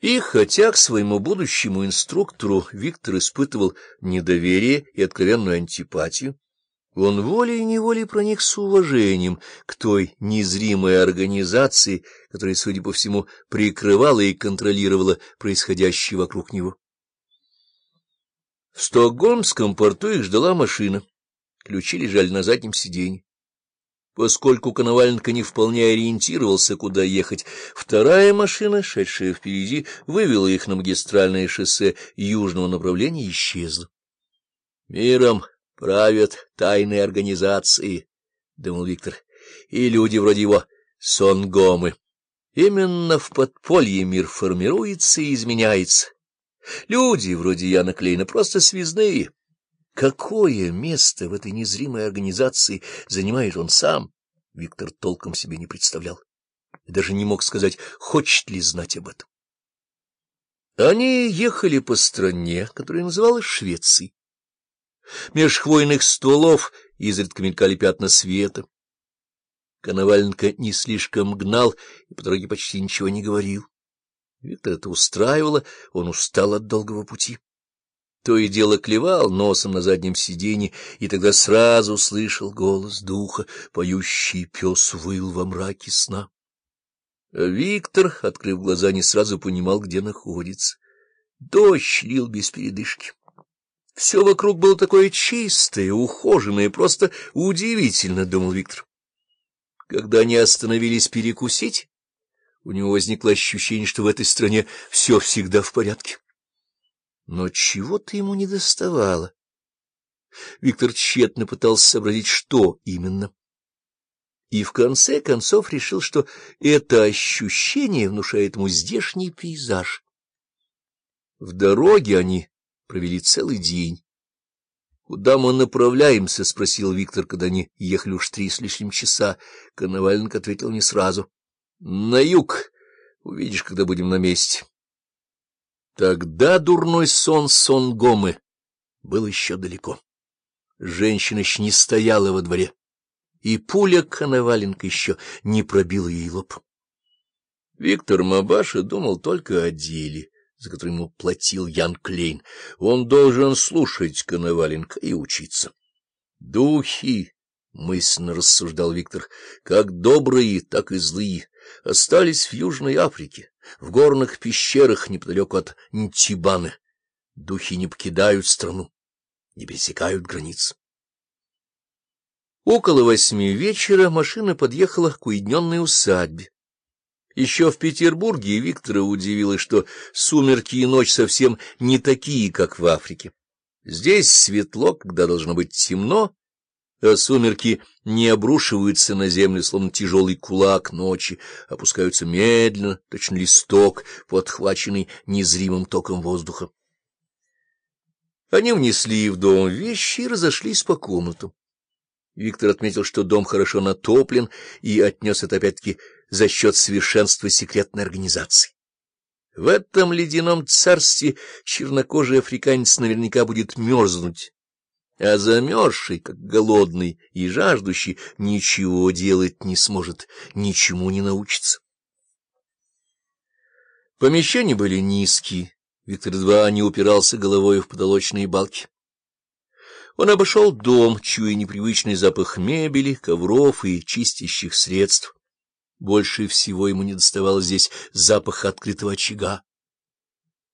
И хотя к своему будущему инструктору Виктор испытывал недоверие и откровенную антипатию, он волей-неволей проник с уважением к той незримой организации, которая, судя по всему, прикрывала и контролировала происходящее вокруг него. В Стокгольмском порту их ждала машина. Ключи лежали на заднем сиденье. Поскольку Коноваленко не вполне ориентировался, куда ехать, вторая машина, шедшая впереди, вывела их на магистральное шоссе южного направления и исчезла. Миром правят тайные организации, — думал Виктор, — и люди вроде его сонгомы. Именно в подполье мир формируется и изменяется. Люди вроде Яна Клейна просто связные. Какое место в этой незримой организации занимает он сам, Виктор толком себе не представлял и даже не мог сказать, хочет ли знать об этом. Они ехали по стране, которая называлась Швецией. Меж хвойных стволов изредка мелькали пятна света. Коноваленко не слишком гнал и по дороге почти ничего не говорил. Виктор это устраивало, он устал от долгого пути. То и дело клевал носом на заднем сиденье, и тогда сразу слышал голос духа, поющий пес выл во мраке сна. А Виктор, открыв глаза, не сразу понимал, где находится. Дождь лил без передышки. Все вокруг было такое чистое, ухоженное, просто удивительно, — думал Виктор. Когда они остановились перекусить, у него возникло ощущение, что в этой стране все всегда в порядке. Но чего-то ему не доставало. Виктор тщетно пытался сообразить, что именно. И в конце концов решил, что это ощущение внушает ему здешний пейзаж. В дороге они провели целый день. — Куда мы направляемся? — спросил Виктор, когда они ехали уж три с лишним часа. Коноваленко ответил не сразу. — На юг. Увидишь, когда будем на месте. Тогда дурной сон сон Гомы был еще далеко. Женщина еще не стояла во дворе, и пуля Коноваленко еще не пробила ей лоб. Виктор Мабаша думал только о деле, за который ему платил Ян Клейн. Он должен слушать Коноваленко и учиться. Духи, — мысленно рассуждал Виктор, — как добрые, так и злые, остались в Южной Африке в горных пещерах неподалеку от Нтибаны. Духи не покидают страну, не пересекают границ. Около восьми вечера машина подъехала к уединенной усадьбе. Еще в Петербурге Виктора удивило, что сумерки и ночь совсем не такие, как в Африке. Здесь светло, когда должно быть темно, а сумерки не обрушиваются на землю, словно тяжелый кулак ночи, опускаются медленно, точно листок, подхваченный незримым током воздуха. Они внесли в дом вещи и разошлись по комнатам. Виктор отметил, что дом хорошо натоплен, и отнес это опять-таки за счет совершенства секретной организации. В этом ледяном царстве чернокожий африканец наверняка будет мерзнуть а замерзший, как голодный и жаждущий, ничего делать не сможет, ничему не научится. Помещения были низкие, Виктор едва не упирался головой в потолочные балки. Он обошел дом, чуя непривычный запах мебели, ковров и чистящих средств. Больше всего ему не доставало здесь запаха открытого очага.